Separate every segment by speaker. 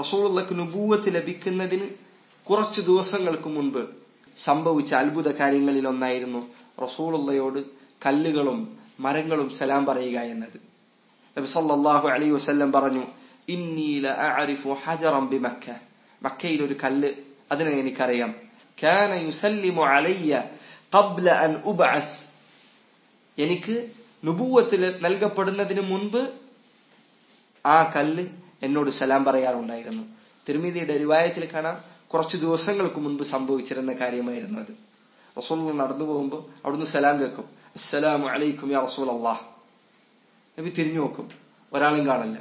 Speaker 1: റസൂലുള്ളക്ക് നുബൂവത്ത് ലഭിക്കുന്നതിന് കുറച്ചു ദിവസങ്ങൾക്ക് മുൻപ് സംഭവിച്ച അത്ഭുത കാര്യങ്ങളിൽ ഒന്നായിരുന്നു റസൂലുള്ളയോട് കല്ലുകളും മരങ്ങളും സലാം പറയുക എന്നത്. നബി സല്ലല്ലാഹു അലൈഹി വസല്ലം പറഞ്ഞു ഇന്നി ലഅഅരിഫു ഹജറൻ ബിമക്ക. മക്കയിൽ ഒരു കല്ല് അതിനെ എനിക്കറിയാം. കാന യുസല്ലിമു അലയ്യ ഖബ്ല അൻ എനിക്ക് നുബൂവത്തിൽ നൽകപ്പെടുന്നതിന് മുൻപ് ആ കല്ല് എന്നോട് സലാം പറയാറുണ്ടായിരുന്നു. തിരുമിതിയുടെ രിവായത്തിൽ കാണാം കുറച്ചു ദിവസങ്ങൾക്ക് മുൻപ് സംഭവിച്ചിരുന്ന കാര്യമായിരുന്നു അത്. റസൂൽ നടന്നു പോകുമ്പോൾ അവിടുന്ന് സലാം കേൾക്കും. അസ്സലാം അലൈക്കും യാ റസൂൽ അള്ളാഹ് നബി തിരിഞ്ഞു നോക്കും. ഒരാളും കാണില്ല.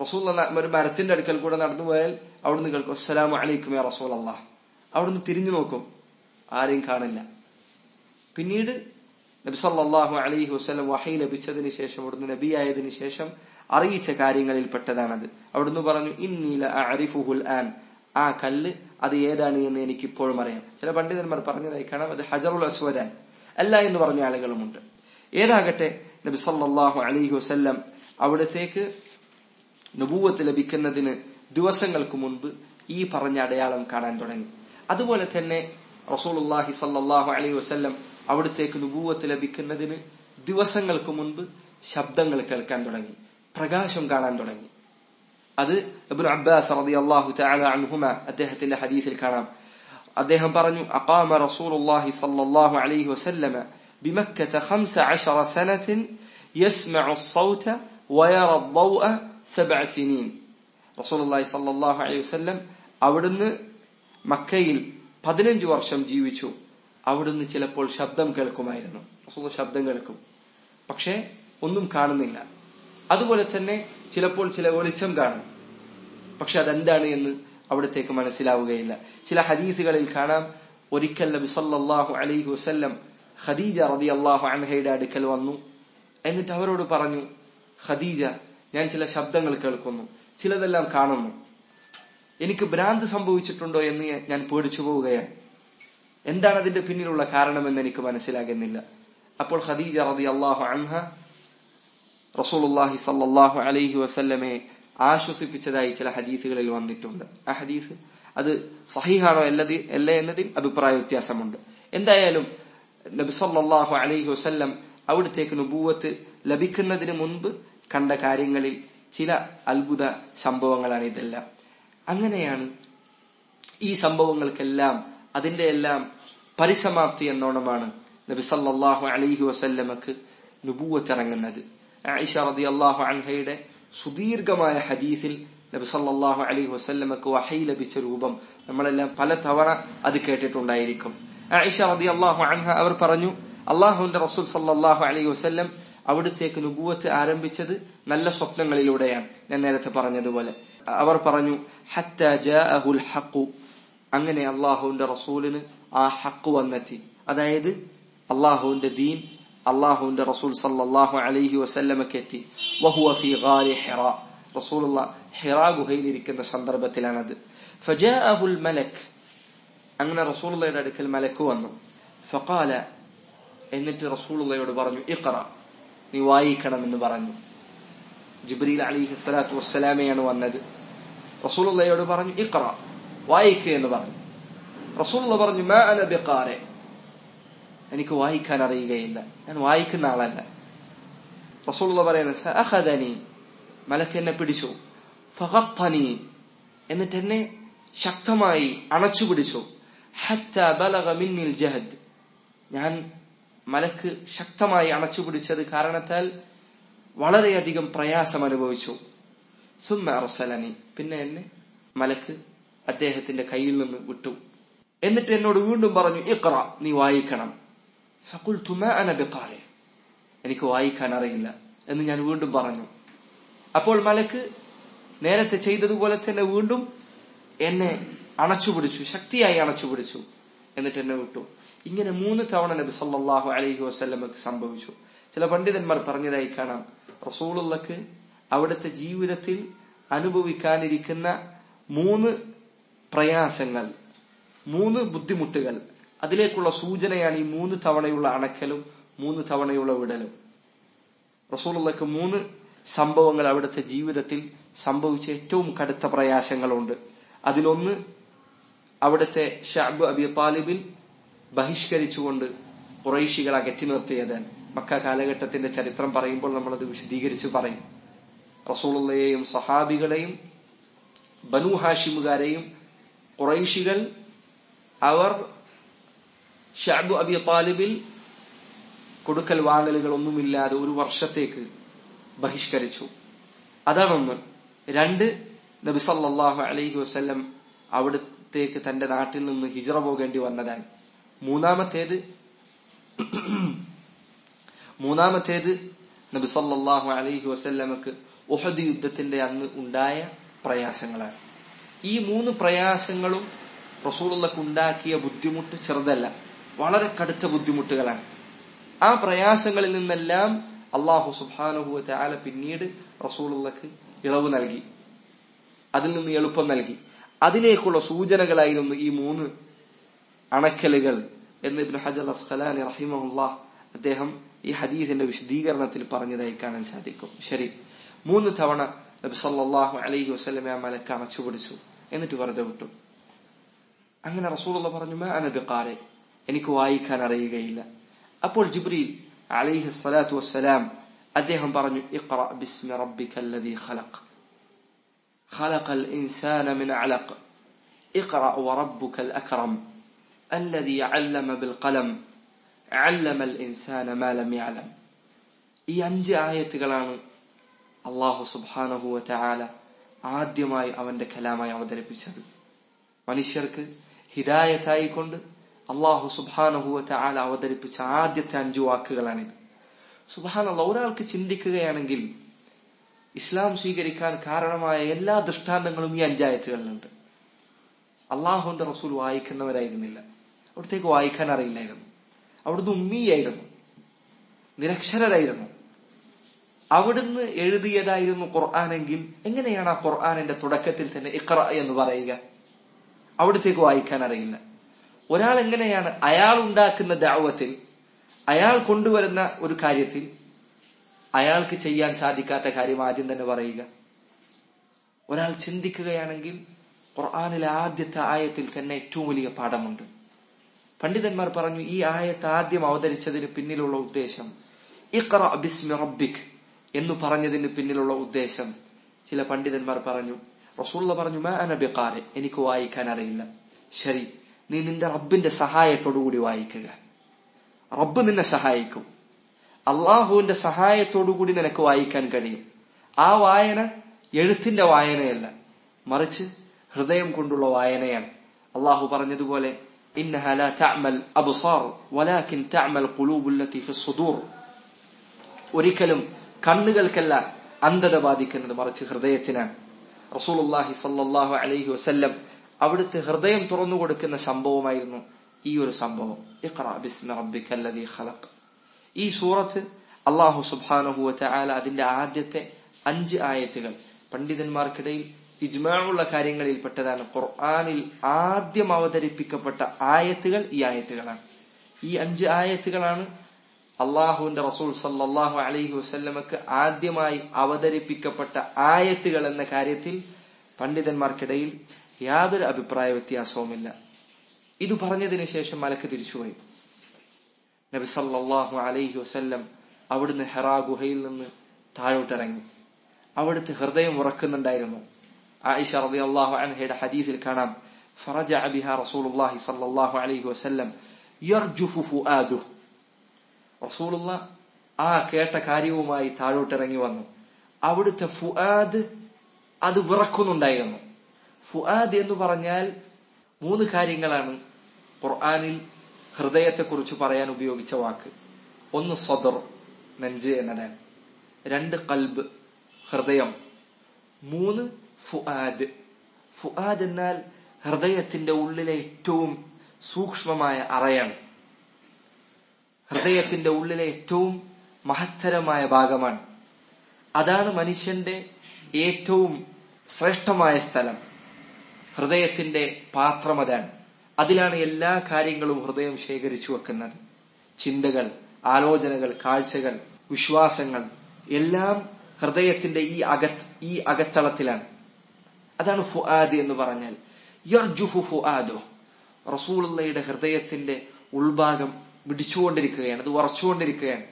Speaker 1: റസൂൽ ഒരു മരത്തിന്റെ അടുക്കൽ കൂടെ നടന്നു പോയാൽ അവിടുന്ന് കേൾക്കും അസ്സലാം അലൈക്കും യാ റസൂൽ അള്ളാഹ് അവിടുന്ന് തിരിഞ്ഞു നോക്കും. ആരെയും കാണില്ല. പിന്നീട് നബി സല്ലല്ലാഹു അലൈഹി വസല്ലം വഹൈ ലഭിച്ചതിന് ശേഷം അവിടുന്ന് നബിയായതിനു ശേഷം അറിയിച്ച കാര്യങ്ങളിൽ പെട്ടതാണത്. അവിടുന്ന് പറഞ്ഞു ഇന്നീല അരിഫുഹുൽ ആൻ. ആ കല്ല് അത് ഏതാണ് എന്ന് എനിക്ക് ഇപ്പോഴും അറിയാം. ചില പണ്ഡിതന്മാർ പറഞ്ഞതായി കാണാം അത് ഹജറുൽ അസ്വദാൻ അല്ല എന്ന് പറഞ്ഞ ആളുകളുമുണ്ട്. ഏതാകട്ടെ നബി സല്ലല്ലാഹു അലൈഹി വസല്ലം അവിടത്തേക്ക് നുപൂവത്ത് ലഭിക്കുന്നതിന് ദിവസങ്ങൾക്ക് മുൻപ് ഈ പറഞ്ഞ അടയാളം കാണാൻ തുടങ്ങി. അതുപോലെ തന്നെ റസൂലുള്ളാഹി സല്ലാഹു അലൈഹി വസല്ലം അവിടത്തേക്ക് നുബൂവത്ത് ലഭിക്കുന്നതിന് ദിവസങ്ങൾക്ക് മുൻപ് ശബ്ദങ്ങൾ കേൾക്കാൻ തുടങ്ങി പ്രകാശം കാണാൻ തുടങ്ങി അത് ഇബ്നു അബ്ബാസ് റളിയല്ലാഹു തആല അൻഹുമ അദ്ദേഹത്തിന്റെ ഹദീസിൽ കാണാം അദ്ദേഹം പറഞ്ഞു അഖാമ റസൂലുള്ളാഹി സ്വല്ലല്ലാഹു അലൈഹി വസല്ലമ بمكة خمس عشر سنة يسمع الصوت ويرى الضوء سبع سنين رسول الله صلى الله عليه وسلم അവിടുന്ന് മക്കയിൽ പതിനഞ്ചു വർഷം ജീവിച്ചു അവിടുന്ന് ചിലപ്പോൾ ശബ്ദം കേൾക്കുമായിരുന്നു. റസൂൽ ശബ്ദം കേൾക്കും. പക്ഷേ ഒന്നും കാണുന്നില്ല. അതുപോലെ തന്നെ ചിലപ്പോൾ ചില വെളിച്ചം കാണും. പക്ഷെ അതെന്താണ് എന്ന് അവിടത്തേക്ക് മനസ്സിലാവുകയില്ല. ചില ഹദീസുകളിൽ കാണാം ഒരിക്കൽ നബി സല്ലല്ലാഹു അലൈഹി വസല്ലം ഖദീജ അള്ളാഹു അൻഹയുടെ അടുക്കൽ വന്നു. എന്നിട്ട് അവരോട് പറഞ്ഞു ഖദീജ ഞാൻ ചില ശബ്ദങ്ങൾ കേൾക്കുന്നു. ചിലതെല്ലാം കാണുന്നു. എനിക്ക് ഭ്രാന്ത് സംഭവിച്ചിട്ടുണ്ടോ എന്ന് ഞാൻ പേടിച്ചു പോവുകയാണ്. എന്താണ് അതിന്റെ പിന്നിലുള്ള കാരണമെന്ന് എനിക്ക് മനസ്സിലാകുന്നില്ല. അപ്പോൾ ഖദീജ റളിയല്ലാഹു അൻഹ റസൂലുള്ളാഹി സല്ലാഹു അലൈഹി വസല്ലമെ ആശ്വസിപ്പിച്ചതായി ചില ഹദീസുകളിൽ വന്നിട്ടുണ്ട്. ആ ഹദീസ് അത് സഹിഹാണോ അല്ല എന്നതിൽ അഭിപ്രായ വ്യത്യാസമുണ്ട്. എന്തായാലും നബി സല്ലാഹു അലൈഹി വസല്ലം അവിടത്തേക്ക് നുപൂവത്ത് ലഭിക്കുന്നതിന് മുൻപ് കണ്ട കാര്യങ്ങളിൽ ചില അത്ഭുത സംഭവങ്ങളാണ് ഇതെല്ലാം. അങ്ങനെയാണ് ഈ സംഭവങ്ങൾക്കെല്ലാം അതിന്റെ എല്ലാം പരിസമാപ്തി എന്നോണമാണ് നബി സല്ലല്ലാഹു അലൈഹി വസല്ലമക്ക് നുപൂവത്തിറങ്ങുന്നത് ആയിഷ റളിയല്ലാഹു അൻഹയുടെ സുദീർഘമായ ഹദീസിൽ നബി സല്ലല്ലാഹു അലൈഹി വസല്ലമക്ക് വഹൈ ലഭിച്ച രൂപം നമ്മളെല്ലാം പല തവണ അത് കേട്ടിട്ടുണ്ടായിരിക്കും. ആയിഷ അള്ളാഹു അൻഹ അവർ പറഞ്ഞു അള്ളാഹുവിന്റെ റസൂൽ സല്ലാഹു അലൈഹി വസല്ലം അവിടുത്തേക്ക് നുപൂവത്ത് ആരംഭിച്ചത് നല്ല സ്വപ്നങ്ങളിലൂടെയാണ്. ഞാൻ നേരത്തെ പറഞ്ഞതുപോലെ. അവർ പറഞ്ഞു ഹത്ത ജഅഹുൽ ഹഖു. അങ്ങനെ അള്ളാഹുവിന്റെ റസൂലിന് ആ ഹക്ക് വന്നെത്തി. അതായത് അള്ളാഹുവിന്റെ ദീൻ അള്ളാഹുവിന്റെ റസൂൽ സല്ലല്ലാഹു അലൈഹി വസല്ലമക്ക് എത്തി. വഹുവ ഫി ഗാരി ഹിറ. റസൂലുള്ള ഹിറ ഗുഹയിൽ ഇരിക്കുന്ന സന്ദർഭത്തിലാണത്. ഫജാഅഹുൽ മലക്. അങ്ങനെ റസൂലുള്ളയുടെ അടുക്കൽ മലക്ക് വന്നു. ഫഖാല എന്നിട്ട് റസൂലുള്ളയോട് പറഞ്ഞു ഇഖറ നീ വായിക്കണമെന്ന് പറഞ്ഞു. ജിബ്രീൽ അലിഹി സ്വലാത്തു വസ്സലാമയാണ് വന്നത്. റസൂലുള്ളയോട് പറഞ്ഞു ഇഖ്റ. വായിക്കുക എന്ന് പറഞ്ഞു. റസൂലുള്ള പറഞ്ഞു മാ അന ബിഖാരെ എനിക്ക് വായിക്കാൻ അറിയുകയില്ല. ഞാൻ വായിക്കുന്ന ആളല്ല. റസൂലുള്ള പറയുന്നത് മലക്ക് എന്നെ പിടിച്ചു. ഫഹത്തനി എന്നിട്ട് എന്നെ ശക്തമായി അണച്ചു പിടിച്ചു. മിന്നിൽ ജഹദ്. ഞാൻ മലക്ക് ശക്തമായി അണച്ചു പിടിച്ചത് കാരണത്താൽ വളരെയധികം പ്രയാസം അനുഭവിച്ചു. സുമ്മ അറസലനി പിന്നെ എന്നെ മലക്ക് അദ്ദേഹത്തിന്റെ കയ്യിൽ നിന്ന് വിട്ടു. എന്നിട്ട് എന്നോട് വീണ്ടും പറഞ്ഞു ഇക്ര നീ വായിക്കണം. ഫകുൽ മാ അന ബിഖാരി എനിക്ക് വായിക്കാൻ അറിയില്ല എന്ന് ഞാൻ വീണ്ടും പറഞ്ഞു. അപ്പോൾ മലക്ക് നേരത്തെ ചെയ്തതുപോലെ തന്നെ വീണ്ടും എന്നെ അണച്ചുപിടിച്ചു ശക്തിയായി അണച്ചുപിടിച്ചു. എന്നിട്ട് എന്നെ വിട്ടു. ഇങ്ങനെ മൂന്ന് തവണ നബി സല്ലാഹു അലഹി വസ്ല്ലമക്ക് സംഭവിച്ചു. ചില പണ്ഡിതന്മാർ പറഞ്ഞതായി കാണാം. റസൂളുള്ളക്ക് അവിടുത്തെ ജീവിതത്തിൽ അനുഭവിക്കാനിരിക്കുന്ന മൂന്ന് പ്രയാസങ്ങൾ മൂന്ന് ബുദ്ധിമുട്ടുകൾ. അതിലേക്കുള്ള സൂചനയാണ് ഈ മൂന്ന് തവണയുള്ള അണക്കലും മൂന്ന് തവണയുള്ള വിടലും. റസൂലുള്ളക്ക് മൂന്ന് സംഭവങ്ങൾ അവിടുത്തെ ജീവിതത്തിൽ സംഭവിച്ച ഏറ്റവും കടുത്ത പ്രയാസങ്ങളുണ്ട്. അതിലൊന്ന് അവിടുത്തെ ഷാബ് അബി താലിബിൽ ബഹിഷ്കരിച്ചുകൊണ്ട് കുറൈശികൾ അകറ്റി നിർത്തിയതാണ് മക്ക കാലഘട്ടത്തിന്റെ ചരിത്രം പറയുമ്പോൾ നമ്മളത് വിശദീകരിച്ച് പറയും. റസൂളുള്ളയെയും സഹാബികളെയും ബനു ഹാഷിമുകാരെയും കുറൈശികൾ അവർ ഷാബു അബി താലിബിൽ കൊടുക്കൽ വാങ്ങലുകൾ ഒന്നുമില്ലാതെ ഒരു വർഷത്തേക്ക് ബഹിഷ്കരിച്ചു. അതാണൊന്ന്. രണ്ട് നബി സല്ലല്ലാഹു അലൈഹി വസല്ലം അവിടത്തേക്ക് തന്റെ നാട്ടിൽ നിന്ന് ഹിജറ പോകേണ്ടി വന്നതാണ്. മൂന്നാമത്തേത് മൂന്നാമത്തേത് നബി സല്ലല്ലാഹു അലൈഹി വസല്ലമക്ക് ഉഹദ് യുദ്ധത്തിന്റെ അന്ന് ഉണ്ടായ പ്രയാസങ്ങളാണ്. ഈ മൂന്ന് പ്രയാസങ്ങളും റസൂലുള്ളക്ക് ഉണ്ടാക്കിയ ബുദ്ധിമുട്ട് ചെറുതല്ല വളരെ കടുത്ത ബുദ്ധിമുട്ടുകളാണ്. ആ പ്രയാസങ്ങളിൽ നിന്നെല്ലാം അള്ളാഹു സുബാനുഹുവ ആല പിന്നീട് റസൂലുള്ളക്ക് ഇളവ് നൽകി. അതിൽ നിന്ന് എളുപ്പം നൽകി. അതിലേക്കുള്ള സൂചനകളായിരുന്നു ഈ മൂന്ന് അണക്കലുകൾ എന്ന് ഇബ്നു ഹജർ അസ്ഖലാനി റഹിമുല്ലാ അദ്ദേഹം ഈ ഹദീസിന്റെ വിശദീകരണത്തിൽ പറഞ്ഞതായി കാണാൻ സാധിക്കും. ശരി. മൂന്ന് തവണ നബി സല്ലല്ലാഹു അലൈഹി വസല്ലമ ആ മലക്ക് അണച്ചു പിടിച്ചു എന്നിട്ട് വെറുതെ വിട്ടു അങ്ങനെ റസൂലുള്ള പറഞ്ഞു മാ അന ബിഖാരി എനിക്ക് വായിക്കാൻ അറിയുകയില്ല അപ്പോൾ ജിബ്രീൽ അലൈഹി സ്വലാത്തു വസ്സലാം അദ്ദേഹം പറഞ്ഞു ഇഖ്റ ബിസ്മി റബ്ബിക അല്ലദീ ഖലഖ് خلق الإنسان من علق اقرأ وربك الأكرم الذي علم بالقلم علم الإنسان ما لم يعلم ഈ അഞ്ച് ആയത്തുകളാണ് അള്ളാഹു സുബാനഹുവ ചാല ആദ്യമായി അവന്റെ കലാമായി അവതരിപ്പിച്ചത്. മനുഷ്യർക്ക് ഹിദായത്തായിക്കൊണ്ട് അള്ളാഹു സുബാനഹുവ ചാല അവതരിപ്പിച്ച ആദ്യത്തെ അഞ്ചു വാക്കുകളാണിത്. സുബാനല്ല ഒരാൾക്ക് ചിന്തിക്കുകയാണെങ്കിൽ ഇസ്ലാം സ്വീകരിക്കാൻ കാരണമായ എല്ലാ ദൃഷ്ടാന്തങ്ങളും ഈ അഞ്ചായത്തുകളിലുണ്ട്. അള്ളാഹുന്റെ റസൂൽ വായിക്കുന്നവരായിരുന്നില്ല. അവിടത്തേക്ക് വായിക്കാൻ അറിയില്ലായിരുന്നു. അവിടുന്ന് ഉമ്മിയായിരുന്നു. നിരക്ഷരരായിരുന്നു. അവിടുന്ന് എഴുതിയതായിരുന്നു ഖുർആാനെങ്കിൽ എങ്ങനെയാണ് ആ ഖുർആാനിന്റെ തുടക്കത്തിൽ തന്നെ ഇഖ്റ എന്ന് പറയുക? അവിടത്തേക്ക് വായിക്കാൻ അറിയില്ല. ഒരാൾ എങ്ങനെയാണ് അയാൾ ഉണ്ടാക്കുന്ന ദാവത്തിൽ അയാൾ കൊണ്ടുവരുന്ന ഒരു കാര്യത്തിൽ അയാൾക്ക് ചെയ്യാൻ സാധിക്കാത്ത കാര്യം ആദ്യം തന്നെ പറയുക. ഒരാൾ ചിന്തിക്കുകയാണെങ്കിൽ ഖുർആാനിലെ ആദ്യത്തെ ആയത്തിൽ തന്നെ ഏറ്റവും വലിയ പാഠമുണ്ട്. പണ്ഡിതന്മാർ പറഞ്ഞു ഈ ആയത്ത് ആദ്യം അവതരിച്ചതിന് പിന്നിലുള്ള ഉദ്ദേശം ഇഖ്റ ബിസ്മി എന്ന് പറഞ്ഞതിന് പിന്നിലുള്ള ഉദ്ദേശം ചില പണ്ഡിതന്മാർ പറഞ്ഞു റസൂള്ള പറഞ്ഞു മാ അനബിക്കാരെ എനിക്ക് വായിക്കാൻ അറിയില്ല ശരി നീ നിന്റെ റബ്ബിന്റെ സഹായത്തോടുകൂടി വായിക്കുക റബ്ബ് നിന്നെ സഹായിക്കും അള്ളാഹുവിന്റെ സഹായത്തോടുകൂടി നിനക്ക് വായിക്കാൻ കഴിയും ആ വായന എഴുത്തിന്റെ വായനയല്ല മറിച്ച് ഹൃദയം കൊണ്ടുള്ള വായനയാണ് അള്ളാഹു പറഞ്ഞതുപോലെ إنها لا تعمى الأبصار ولكن تعمى القلوب التي في الصدور ഒരിക്കലും കണ്ണുകൾക്കല്ല അന്ധത ബാധിക്കുന്നത് മറിച്ച് ഹൃദയത്തിനാണ്. റസൂലുള്ളാഹി സല്ലാഹു അലൈഹി വസ്ല്ലം അവിടുത്തെ ഹൃദയം തുറന്നു കൊടുക്കുന്ന സംഭവമായിരുന്നു ഈ ഒരു സംഭവം. ഈ സൂറത്ത് അള്ളാഹു സുബ്ഹാനഹു വതആല അതിന്റെ ആദ്യത്തെ അഞ്ച് ആയത്തുകൾ പണ്ഡിതന്മാർക്കിടയിൽ ഇജ്മാനുള്ള കാര്യങ്ങളിൽ പെട്ടതാണ് ഖുർആാനിൽ ആദ്യം അവതരിപ്പിക്കപ്പെട്ട ആയത്തുകൾ ഈ ആയത്തുകളാണ്. ഈ അഞ്ച് ആയത്തുകളാണ് അള്ളാഹുവിന്റെ റസൂൽ സല്ലാഹു അലൈഹി വസ്ല്ലമക്ക് ആദ്യമായി അവതരിപ്പിക്കപ്പെട്ട ആയത്തുകൾ എന്ന കാര്യത്തിൽ പണ്ഡിതന്മാർക്കിടയിൽ യാതൊരു അഭിപ്രായ വ്യത്യാസവുമില്ല. ഇത് പറഞ്ഞതിന് ശേഷം മലക്ക് തിരിച്ചുപോയി. നബി സല്ലാഹു അലൈഹി വസ്ല്ലം അവിടുന്ന് ഹെറാ ഗുഹയിൽ നിന്ന് താഴോട്ടിറങ്ങി. അവിടുത്തെ ഹൃദയം ഉറക്കുന്നുണ്ടായിരുന്നു. ആയിഷ റബി അള്ളാഹു അൻഹയുടെ ഹദീസിൽ കാണാം ഫറജ അബിഹ റസൂൽ അലൈഹി വസ്ല്ലം റസൂലുള്ള ആ കേട്ട കാര്യവുമായി താഴോട്ടിറങ്ങി വന്നു. അവിടുത്തെ ഫുആദ് അത് വിറക്കുന്നുണ്ടായിരുന്നു. ഫുആദ് എന്ന് പറഞ്ഞാൽ മൂന്ന് കാര്യങ്ങളാണ് ഖുർആാനിൽ ഹൃദയത്തെക്കുറിച്ച് പറയാൻ ഉപയോഗിച്ച വാക്ക്. ഒന്ന് സദർ നെഞ്ച് എന്നതാണ്. രണ്ട് കൽബ് ഹൃദയം. മൂന്ന് ഫുആദ്. ഫുആദ് എന്നാൽ ഹൃദയത്തിന്റെ ഉള്ളിലെ ഏറ്റവും സൂക്ഷ്മമായ അറയാണ്. ഹൃദയത്തിന്റെ ഉള്ളിലെ ഏറ്റവും മഹത്തരമായ ഭാഗമാണ്. അതാണ് മനുഷ്യന്റെ ഏറ്റവും ശ്രേഷ്ഠമായ സ്ഥലം. ഹൃദയത്തിന്റെ പാത്രം അതാണ്. അതിലാണ് എല്ലാ കാര്യങ്ങളും ഹൃദയം ശേഖരിച്ചു വെക്കുന്നത്. ചിന്തകൾ ആലോചനകൾ കാഴ്ചകൾ വിശ്വാസങ്ങൾ എല്ലാം ഹൃദയത്തിന്റെ ഈ അകത്ത് ഈ അകത്തളത്തിലാണ്. അതാണ് ഫുആദ് എന്ന് പറഞ്ഞാൽ യർജുഹു ഫുആദോ. റസൂലുള്ളയുടെ ഹൃദയത്തിന്റെ ഉൾഭാഗം പിടിച്ചുകൊണ്ടിരിക്കുകയാണ്. അത് ഉറച്ചുകൊണ്ടിരിക്കുകയാണ്.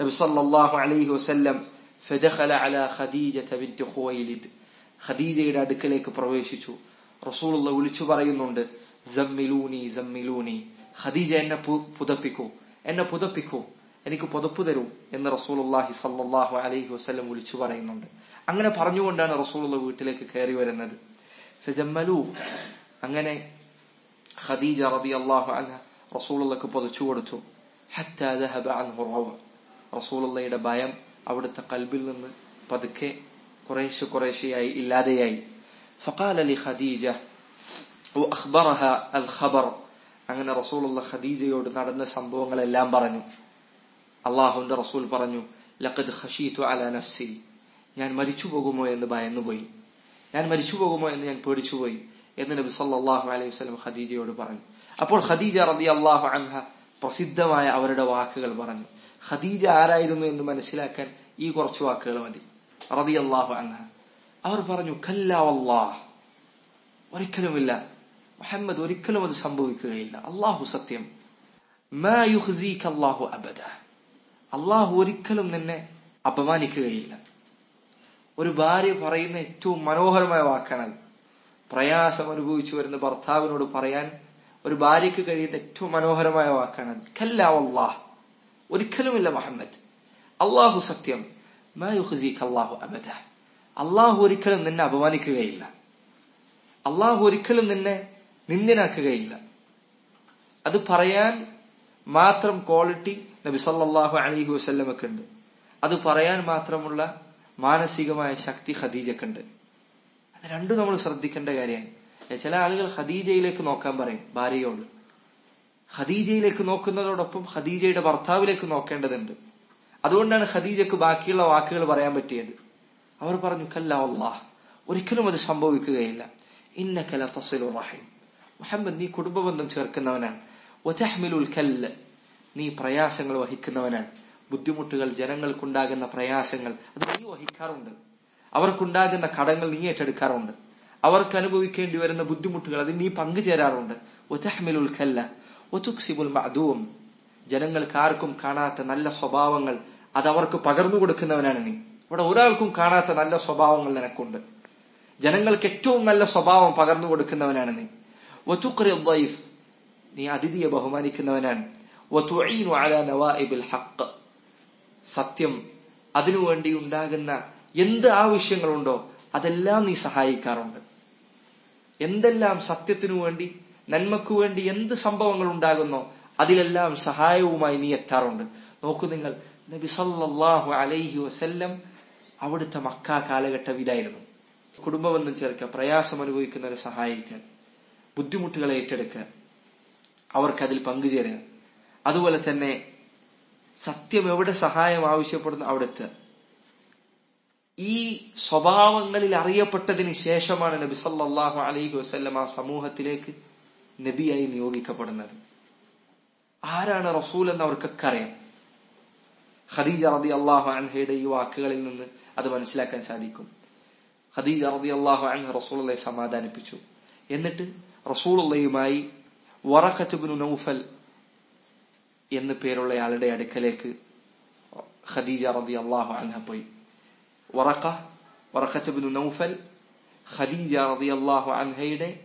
Speaker 1: നബി സല്ലല്ലാഹു അലൈഹി വസല്ലം ഫദഖല അലാ ഖദീജത ബിൻത് ഖുവൈലിദ്. ഖദീജയുടെ അടുക്കലേക്ക് പ്രവേശിച്ചു. റസൂലുള്ള വിളിച്ചു പറയുന്നുണ്ട് ജമ്മിലൂനി ഖദീജ എന്നെ പുതപ്പിക്കൂ എന്നെ പുതപ്പിക്കൂ എനിക്ക് പുതപ്പ് തരൂ എന്ന് റസൂലുള്ളാഹി സല്ലല്ലാഹു അലൈഹി വസല്ലം വിളിച്ചു പറയുന്നുണ്ട്. അങ്ങനെ പറഞ്ഞുകൊണ്ടാണ് റസൂലുള്ള വീട്ടിലേക്ക് കയറി വരുന്നത്. ഫജമ്മലു അങ്ങനെ ഖദീജ റളിയല്ലാഹു അൻഹ റസൂളക്ക് പൊതച്ചു കൊടുത്തു റസൂളയുടെ റസൂലുള്ളയുടെ ഭയം അവിടുത്തെ കൽബിൽ നിന്ന് പതുക്കെ കുറേശ്ശെ കുറേശ്ശെയായി ഇല്ലാതെയായി. ഫഖാല ലി ഖദീജ അഖ്ബറഹ അൽ ഖബർ. അങ്ങനെ റസൂലുള്ള ഖദീജയോട് നടന്ന സംഭവങ്ങളെല്ലാം പറഞ്ഞു. അള്ളാഹുന്റെ റസൂൽ പറഞ്ഞു ലഖദ് ഖശീതു അല നഫ്സി. ഞാൻ മരിച്ചു പോകുമോ എന്ന് ഭയന്നുപോയി. ഞാൻ മരിച്ചു പോകുമോ എന്ന് ഞാൻ പേടിച്ചുപോയി എന്ന് നബി സല്ലാഹു അലൈഹി വസ്ലം ഖദീജയോട് പറഞ്ഞു. അപ്പോൾ ഖദീജ റതി അള്ളാഹു അൻഹ പ്രസിദ്ധമായ അവരുടെ വാക്കുകൾ പറഞ്ഞു. ഖദീജ ആരായിരുന്നു എന്ന് മനസ്സിലാക്കാൻ ഈ കുറച്ച് വാക്കുകൾ മതി. റതി അള്ളാഹു അൻഹ. അവർ പറഞ്ഞു കല്ലാവല്ലാ ഒരിക്കലുമില്ല. മുഹമ്മദ് ഒരിക്കലും അത് സംഭവിക്കുകയില്ല. അള്ളാഹു സത്യം. അള്ളാഹു അബദ. അള്ളാഹു ഒരിക്കലും നിന്നെ അപമാനിക്കുകയില്ല. ഒരു ഭാര്യ പറയുന്ന ഏറ്റവും മനോഹരമായ വാക്കാണ് പ്രയാസം അനുഭവിച്ചു വരുന്ന ഭർത്താവിനോട് പറയാൻ ഒരു ഭാര്യയ്ക്ക് കഴിയുന്ന ഏറ്റവും മനോഹരമായ വാക്കാണ് കല്ലാവല്ലാഹ് ഒരിക്കലുമില്ല മുഹമ്മദ്. അള്ളാഹു സത്യം. അള്ളാഹു അബദ. അള്ളാഹു ഒരിക്കലും നിന്നെ അപമാനിക്കുകയില്ല. അള്ളാഹു ഒരിക്കലും നിന്നെ നിന്ദനാക്കുകയില്ല അത് പറയാൻ മാത്രം ക്വാളിറ്റി നബി സല്ലാഹു അലഹി വസ്ല്ലമൊക്കെ ഉണ്ട്. അത് പറയാൻ മാത്രമുള്ള മാനസികമായ ശക്തി ഖദീജക്കുണ്ട് അത് രണ്ടും നമ്മൾ ശ്രദ്ധിക്കേണ്ട കാര്യമാണ്. ചില ആളുകൾ ഖദീജയിലേക്ക് നോക്കാൻ പറയും ഭാര്യയോട്. ഖദീജയിലേക്ക് നോക്കുന്നതോടൊപ്പം ഖദീജയുടെ ഭർത്താവിലേക്ക് നോക്കേണ്ടതുണ്ട്. അതുകൊണ്ടാണ് ഖദീജക്ക് ബാക്കിയുള്ള വാക്കുകൾ പറയാൻ പറ്റിയത്. അവർ പറഞ്ഞു കല്ല അള്ളാഹ് ഒരിക്കലും അത് സംഭവിക്കുകയില്ല. ഇന്ന കല റഹിം. മുഹമ്മദ് നീ കുടുംബബന്ധം ചേർക്കുന്നവനാണ്. ഒറ്റഹ്മിലുൽ കല്ല്. നീ പ്രയാസങ്ങൾ വഹിക്കുന്നവനാണ്. ബുദ്ധിമുട്ടുകൾ ജനങ്ങൾക്കുണ്ടാകുന്ന പ്രയാസങ്ങൾ അത് നീ വഹിക്കാറുണ്ട്. അവർക്കുണ്ടാകുന്ന കടങ്ങൾ നീ ഏറ്റെടുക്കാറുണ്ട്. അവർക്ക് അനുഭവിക്കേണ്ടി വരുന്ന ബുദ്ധിമുട്ടുകൾ അതിൽ നീ പങ്കുചേരാറുണ്ട് കല്ല ഒതുക്സിബുൽ മഅദൂം. ജനങ്ങൾക്ക് ആർക്കും കാണാത്ത നല്ല സ്വഭാവങ്ങൾ അത് അവർക്ക് പകർന്നു കൊടുക്കുന്നവനാണ് നീ. ഇവിടെ ഒരാൾക്കും കാണാത്ത നല്ല സ്വഭാവങ്ങൾ നിനക്കുണ്ട്. ജനങ്ങൾക്ക് ഏറ്റവും നല്ല സ്വഭാവം പകർന്നു കൊടുക്കുന്നവനാണ് നീ. ദൈഫ് നീ അതിഥിയെ ബഹുമാനിക്കുന്നവനാണ്. വതുഈനു അലാ നവാഇബിൽ ഹഖ്. സത്യം അതിനുവേണ്ടി ഉണ്ടാകുന്ന എന്ത് ആവശ്യങ്ങളുണ്ടോ അതെല്ലാം നീ സഹായിക്കാറുണ്ട്. എന്തെല്ലാം സത്യത്തിനു വേണ്ടി നന്മക്കു വേണ്ടി എന്ത് സംഭവങ്ങൾ ഉണ്ടാകുന്നോ അതിലെല്ലാം സഹായവുമായി നീ എത്താറുണ്ട്. നോക്കൂ നിങ്ങൾ നബി സല്ലല്ലാഹു അലൈഹി വസല്ലം അവിടുത്തെ മക്ക കാലഘട്ടം ഇതായിരുന്നു കുടുംബബന്ധം ചേർക്കുക പ്രയാസം അനുഭവിക്കുന്നവരെ സഹായിക്കുക ബുദ്ധിമുട്ടുകളെ ഏറ്റെടുക്കുക അവർക്കതിൽ പങ്കുചേരുക. അതുപോലെ തന്നെ സത്യം എവിടെ സഹായം ആവശ്യപ്പെടുന്നു അവിടുത്തെ ഈ സ്വഭാവങ്ങളിൽ അറിയപ്പെട്ടതിന് ശേഷമാണ് നബി സല്ലാഹു അലൈഹി വസല്ലം ആ സമൂഹത്തിലേക്ക് നബിയായി നിയോഗിക്കപ്പെടുന്നത്. ആരാണ് റസൂൽ എന്ന് അവർക്കൊക്കെ അറിയാം. ഖദീജ റതി അള്ളാഹു അൻഹയുടെ ഈ വാക്കുകളിൽ നിന്ന് അത് മനസ്സിലാക്കാൻ സാധിക്കും. ഖദീജ റതി അള്ളാഹു അൻഹ റസൂളെ സമാധാനിപ്പിച്ചു. എന്നിട്ട് റസൂളുള്ളയുമായി വറഖത്തുബിനു നൗഫൽ എന്ന് പേരുള്ള ആളുടെ അടുക്കലേക്ക് ഖദീജ റതി അള്ളാഹു അൻഹ പോയി. വറഖ വറഖത്തുബിനു നൗഫൽ ഖദീജ റളിയല്ലാഹു അൻഹയുടെ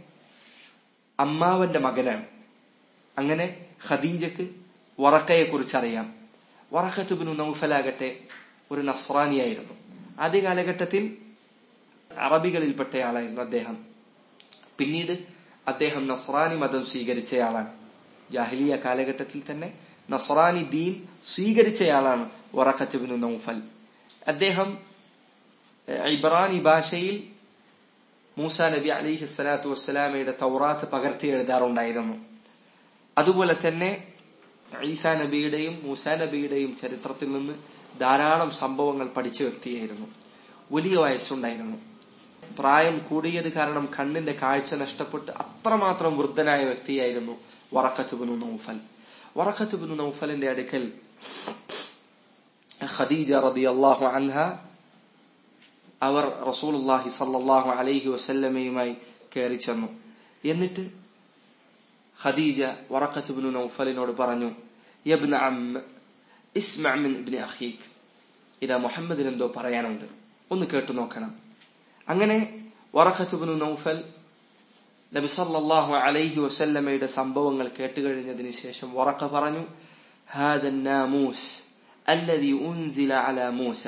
Speaker 1: അമ്മാവന്റെ മകനാണ്. അങ്ങനെ ഖദീജക്ക് വറക്കയെ കുറിച്ച് അറിയാം വറക്കത്തുബിനു നൗഫലാകട്ടെ ഒരു നസ്രാനിയായിരുന്നു. ആദ്യ കാലഘട്ടത്തിൽ അറബികളിൽപ്പെട്ടയാളായിരുന്നു അദ്ദേഹം. പിന്നീട് അദ്ദേഹം നസ്രാനി മതം സ്വീകരിച്ചയാളാണ് ജാഹിലിയ കാലഘട്ടത്തിൽ തന്നെ നസ്രാനി ദീൻ സ്വീകരിച്ചയാളാണ് വറക്കത്തുബിനു നൗഫൽ. അദ്ദേഹം ഇബ്രാനി ഭാഷയിൽ മൂസ നബി അലിഹി സ്വലാത്തു വസ്സലാമയുടെ തൗറാത്ത് പകർത്തി എഴുതാറുണ്ടായിരുന്നു. അതുപോലെ തന്നെ ഈസാ നബിയുടെയും മൂസ നബിയുടെയും ചരിത്രത്തിൽ നിന്ന് ധാരാളം സംഭവങ്ങൾ പഠിച്ച വ്യക്തിയായിരുന്നു. വലിയ വയസ്സുണ്ടായിരുന്നു. പ്രായം കൂടിയത് കാരണം കണ്ണിന്റെ കാഴ്ച നഷ്ടപ്പെട്ട് അത്രമാത്രം വൃദ്ധനായ വ്യക്തിയായിരുന്നു വറക്കത്തുബിനു നൗഫൽ. വറക്കത്തുബിനു നൌഫലിന്റെ അടുക്കൽ ഖദീജ റതി അള്ളാഹു അൻഹ അവർ റസൂലുല്ലാഹി സല്ലാഹു അലൈഹി വസല്ലമയുമായി കയറി ചെന്നു. എന്നിട്ട് ഖദീജ വറക്കത്തുബിനു നൌഫലിനോട് പറഞ്ഞു ഇബ്നി ഇതാ മുഹമ്മദിന് എന്തോ പറയാനുണ്ട്. ഒന്ന് കേട്ടു നോക്കണം. അങ്ങനെ വറക്കത്തുബിനു നൌഫൽ നബി സല്ലാഹു അലൈഹി വസല്ലമയുടെ സംഭവങ്ങൾ കേട്ടുകഴിഞ്ഞതിന് ശേഷം വറക്ക പറഞ്ഞു ഹാദൻ നാമൂസ് ഉൻസില മൂസ.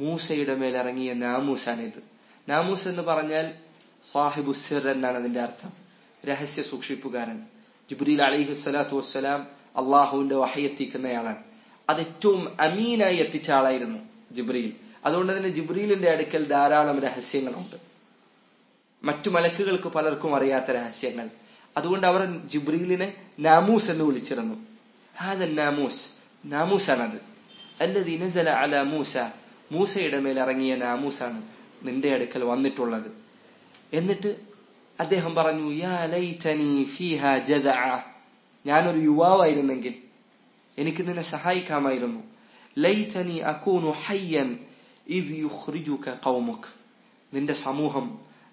Speaker 1: മൂസയുടെ മേൽ ഇറങ്ങിയ നാമൂസാണിത്. നാമൂസ് എന്ന് പറഞ്ഞാൽ സാഹിബു സിർ എന്നാണ് അതിന്റെ അർത്ഥം. രഹസ്യ സൂക്ഷിപ്പുകാരൻ. ജിബ്രീൽ അലിഹു സ്വലാത്തു വസ്സലാം അള്ളാഹുവിന്റെ വഹയെത്തിക്കുന്നയാളാണ് അത് ഏറ്റവും അമീനായി എത്തിച്ച ആളായിരുന്നു ജിബ്രീൽ. അതുകൊണ്ട് തന്നെ ജിബ്രീലിന്റെ അടുക്കൽ ധാരാളം രഹസ്യങ്ങളുണ്ട്. മറ്റു മലക്കുകൾക്ക് പലർക്കും അറിയാത്ത രഹസ്യങ്ങൾ. അതുകൊണ്ട് അവർ ജിബ്രീലിനെ നാമൂസ് എന്ന് വിളിച്ചിരുന്നു. ഹാദൻ നാമൂസ്. നാമൂസാണത്. അല്ലെ നസല അല മൂസ മൂസയുടെ മേൽ ഇറങ്ങിയ നാമൂസാണ് നിന്റെ അടുക്കൽ വന്നിട്ടുള്ളത്. എന്നിട്ട് അദ്ദേഹം പറഞ്ഞു ഞാനൊരു യുവാവായിരുന്നെങ്കിൽ എനിക്ക് നിന്നെ സഹായിക്കാമായിരുന്നു. ലൈതനി അകൂനു ഹയ്യൻ ഇദ് യുഖ്രിജുക നിന്റെ സമൂഹം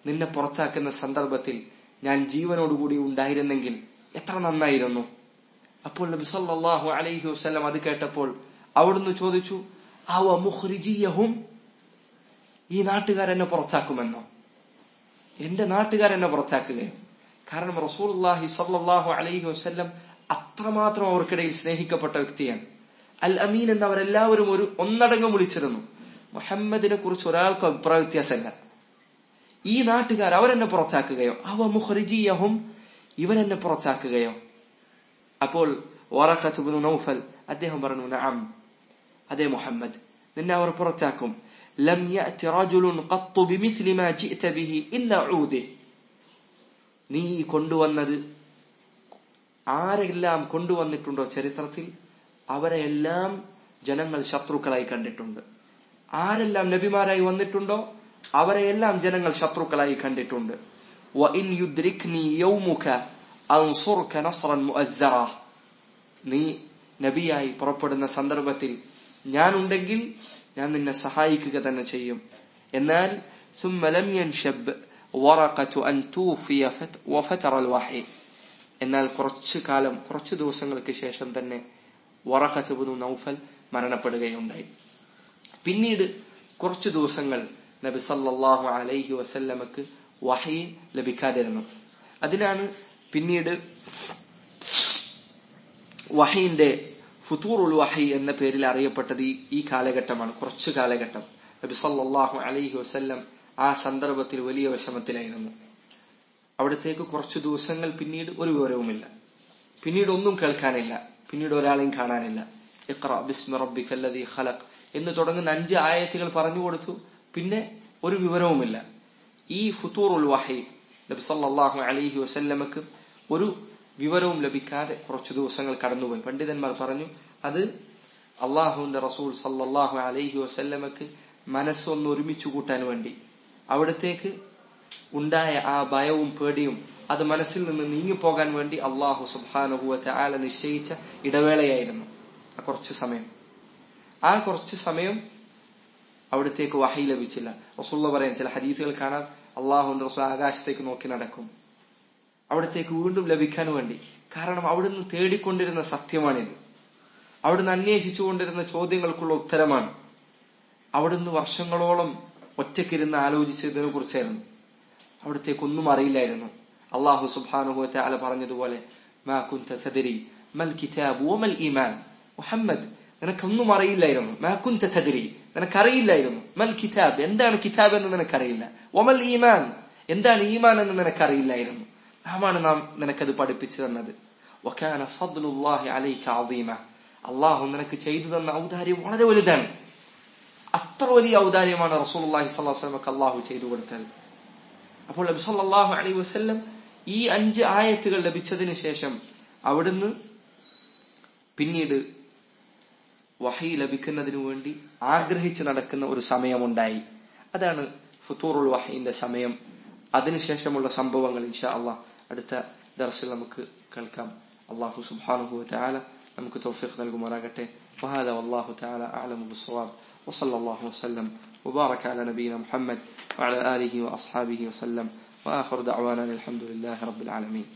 Speaker 1: നിന്നെ പുറത്താക്കുന്ന സന്ദർഭത്തിൽ ഞാൻ ജീവനോടുകൂടി ഉണ്ടായിരുന്നെങ്കിൽ എത്ര നന്നായിരുന്നു. അപ്പോൾ നബി സല്ലല്ലാഹു അലൈഹി വസല്ലം അത് കേട്ടപ്പോൾ അവിടുന്ന് ചോദിച്ചു അവ മുഖ്രിജിയഹും. ഈ നാട്ടുകാരെന്നെ പുറത്താക്കുമെന്നോ? എന്റെ നാട്ടുകാരെന്നെ പുറത്താക്കുകയും. കാരണം റസൂൽഹി സല്ലാഹു അലൈഹി വസ്ല്ലം അത്രമാത്രം അവർക്കിടയിൽ സ്നേഹിക്കപ്പെട്ട വ്യക്തിയാണ്. അൽ അമീൻ എന്ന് അവരെല്ലാവരും ഒരു ഒന്നടങ്കം വിളിച്ചിരുന്നു. മുഹമ്മദിനെ കുറിച്ച് ഒരാൾക്ക് അഭിപ്രായ വ്യത്യാസമല്ല. ഈ നാട്ടുകാർ അവരെന്നെ പുറത്താക്കുകയോ അവ മുഖ്രിജിയഹും ഇവരെന്നെ പുറത്താക്കുകയോ. അപ്പോൾ അദ്ദേഹം പറഞ്ഞു അതെ മുഹമ്മദ് നിന്നെ അവർ പുറത്താക്കും. ياتي رجل قط بمثل ما جئت به الا عوده ഊദി നീ കൊണ്ടുവന്നത് ആരെല്ലാം കൊണ്ടുവന്നിട്ടുണ്ടോ ചരിത്രത്തിൽ അവരെല്ലാം ജനങ്ങൾ ശത്രുക്കളായി കണ്ടിട്ടുണ്ട്. ആരെല്ലാം നബിമാരായി വന്നിട്ടുണ്ടോ അവരെല്ലാം ജനങ്ങൾ ശത്രുക്കളായി കണ്ടിട്ടുണ്ട്. നീ നബിയായി പുറപ്പെടുന്ന സന്ദർഭത്തിൽ ഞാനുണ്ടെങ്കിൽ ഞാൻ നിന്നെ സഹായിക്കുക തന്നെ ചെയ്യും. എന്നാൽ എന്നാൽ കുറച്ച് കാലം കുറച്ച് ദിവസങ്ങൾക്ക് ശേഷം തന്നെ വറഖത്തുബുനു മരണപ്പെടുകയുണ്ടായി. പിന്നീട് കുറച്ച് ദിവസങ്ങൾ നബി സല്ലാഹു അലൈഹി വസല്ലമക്ക് വഹയെ ലഭിക്കാതിരുന്നു. അതിനാണ് പിന്നീട് വഹയിന്റെ ഫുത്തൂറുൽ ഉൾവാഹി എന്ന പേരിൽ അറിയപ്പെട്ടത് ഈ കാലഘട്ടമാണ് കുറച്ചു കാലഘട്ടം. നബി സല്ലല്ലാഹു അലൈഹി വസല്ലം ആ സന്ദർഭത്തിൽ വലിയ വിഷമത്തിലായിരുന്നു. അവിടത്തേക്ക് കുറച്ചു ദിവസങ്ങൾ പിന്നീട് ഒരു വിവരവുമില്ല. പിന്നീട് ഒന്നും കേൾക്കാനില്ല. പിന്നീട് ഒരാളെയും കാണാനില്ല. ഇഖ്റ ബിസ്മി റബ്ബിക്കല്ലദീ ഖലഖ് എന്ന് തുടങ്ങുന്ന അഞ്ച് ആയത്തുകൾ പറഞ്ഞു കൊടുത്തു. പിന്നെ ഒരു വിവരവുമില്ല. ഈ ഫുത്തൂറുൽ വഹി നബി സല്ലല്ലാഹു അലൈഹി വസല്ലമക്ക് ഒരു വിവരവും ലഭിക്കാതെ കുറച്ചു ദിവസങ്ങൾ കടന്നുപോയി. പണ്ഡിതന്മാർ പറഞ്ഞു അത് അള്ളാഹുവിന്റെ റസൂൽ സല്ലാഹു അലൈഹി വസല്ലമക്ക് മനസ്സൊന്ന് ഒരുമിച്ചു കൂട്ടാൻ വേണ്ടി അവിടത്തേക്ക് ഉണ്ടായ ആ ഭയവും പേടിയും അത് മനസ്സിൽ നിന്ന് നീങ്ങി പോകാൻ വേണ്ടി അള്ളാഹു സുബാനുഭൂവത്തെ ആളെ നിശ്ചയിച്ച ഇടവേളയായിരുന്നു ആ കുറച്ചു സമയം. ആ കുറച്ചു സമയം അവിടത്തേക്ക് വഹി ലഭിച്ചില്ല. റസൂള്ള പറയാൻ ചില ഹദീസുകൾ കാണാൻ അള്ളാഹുന്റെ റസൂൽ ആകാശത്തേക്ക് നോക്കി നടക്കും. അവിടത്തേക്ക് വീണ്ടും ലഭിക്കാൻ വേണ്ടി. കാരണം അവിടുന്ന് തേടിക്കൊണ്ടിരുന്ന സത്യമാണിത്. അവിടുന്ന് അന്വേഷിച്ചുകൊണ്ടിരുന്ന ചോദ്യങ്ങൾക്കുള്ള ഉത്തരമാണ്. അവിടുന്ന് വർഷങ്ങളോളം ഒറ്റക്കിരുന്ന് ആലോചിച്ചതിനെ കുറിച്ചായിരുന്നു അവിടത്തേക്കൊന്നും അറിയില്ലായിരുന്നു. അള്ളാഹു സുബാനുഹുവത്തെ അല പറഞ്ഞതുപോലെ മുഹമ്മദ് നിനക്കൊന്നും അറിയില്ലായിരുന്നു. മാക്കുൻ കുന്ത തദരി നിനക്കറിയില്ലായിരുന്നു. മൽ കിതാബ് എന്താണ് കിതാബ് എന്ന് നിനക്കറിയില്ല. ഒമൽ ഈമാൻ എന്താണ് ഈമാൻ എന്ന് നിനക്കറിയില്ലായിരുന്നു. നാമാണ് നാം നിനക്കത് പഠിപ്പിച്ചു തന്നത്? ഫദ്ലുല്ലാഹി അലൈക അള്ളാഹു നിനക്ക് ചെയ്തു തന്ന ഔദാര്യം വളരെ വലുതാണ്. അത്ര വലിയ ഔദാര്യമാണ് അലൈഹി വസല്ലമക്ക് അള്ളാഹു ചെയ്തു കൊടുത്തത്. അപ്പോൾ നബി അലൈഹി വസ്ല്ലം ഈ അഞ്ച് ആയത്തുകൾ ലഭിച്ചതിന് ശേഷം അവിടുന്ന് പിന്നീട് വഹി ലഭിക്കുന്നതിനു വേണ്ടി ആഗ്രഹിച്ച് നടക്കുന്ന ഒരു സമയമുണ്ടായി. അതാണ് ഫുത്തൂറുൽ വഹയിന്റെ സമയം. അതിനുശേഷമുള്ള സംഭവങ്ങൾ ഇൻഷാ അള്ളാഹ് അടുത്ത ദർശനം നമുക്ക് കേൾക്കാം അള്ളാഹു സുബ്ഹാനഹു വതആല നമുക്ക് തൗഫീഖ് നൽകുമാറാകട്ടെ وهذا والله تعالى أعلم بالصواب وصلى الله وسلم وبارك على نبينا محمد وعلى آله وأصحابه وسلم وآخر دعوانا الحمد لله رب العالمين